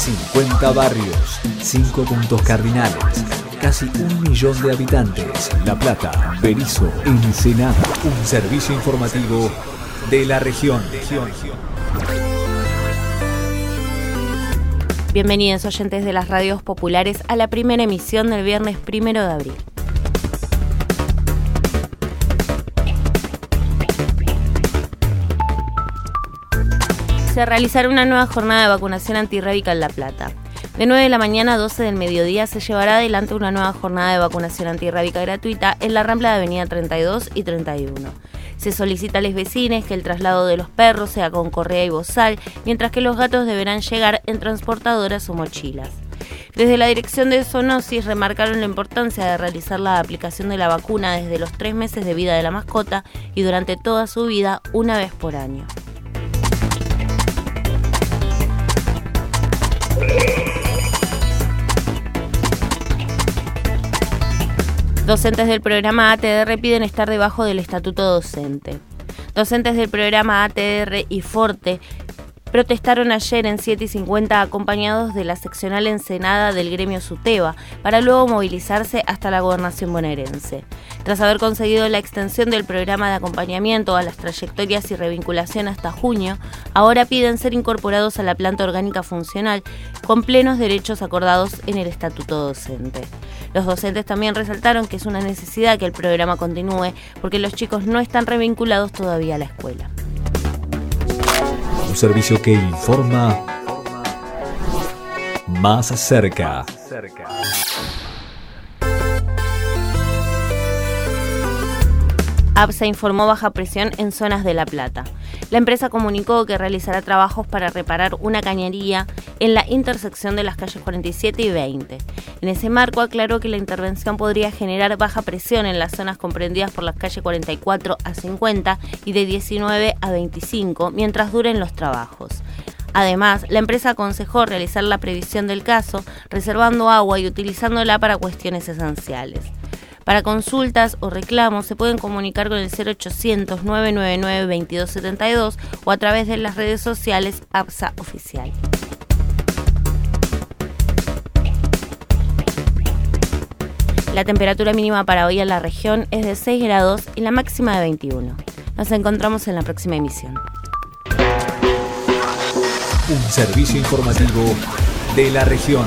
50 barrios, 5 puntos cardinales, casi un millón de habitantes. La Plata, Berizo, Ensenada. Un servicio informativo de la región. Bienvenidos oyentes de las radios populares a la primera emisión del viernes primero de abril. Se realizará una nueva jornada de vacunación antirrábica en La Plata. De 9 de la mañana a 12 del mediodía se llevará adelante una nueva jornada de vacunación antirrábica gratuita en la Rambla de Avenida 32 y 31. Se solicita a los vecinos que el traslado de los perros sea con correa y bozal, mientras que los gatos deberán llegar en transportadoras o mochilas. Desde la dirección de Zoonosis remarcaron la importancia de realizar la aplicación de la vacuna desde los tres meses de vida de la mascota y durante toda su vida una vez por año. Docentes del programa ATR piden estar debajo del estatuto docente. Docentes del programa ATR y Forte protestaron ayer en 7 y 50 acompañados de la seccional Ensenada del gremio Suteba, para luego movilizarse hasta la gobernación bonaerense. Tras haber conseguido la extensión del programa de acompañamiento a las trayectorias y revinculación hasta junio, ahora piden ser incorporados a la planta orgánica funcional con plenos derechos acordados en el estatuto docente. Los docentes también resaltaron que es una necesidad que el programa continúe porque los chicos no están revinculados todavía a la escuela un servicio que informa más cerca. APSA informó baja presión en zonas de La Plata. La empresa comunicó que realizará trabajos para reparar una cañería en la intersección de las calles 47 y 20. En ese marco aclaró que la intervención podría generar baja presión en las zonas comprendidas por las calles 44 a 50 y de 19 a 25 mientras duren los trabajos. Además, la empresa aconsejó realizar la previsión del caso, reservando agua y utilizándola para cuestiones esenciales. Para consultas o reclamos se pueden comunicar con el 0800 999 2272 o a través de las redes sociales APSA Oficial. La temperatura mínima para hoy en la región es de 6 grados y la máxima de 21. Nos encontramos en la próxima emisión. Un servicio informativo de la región.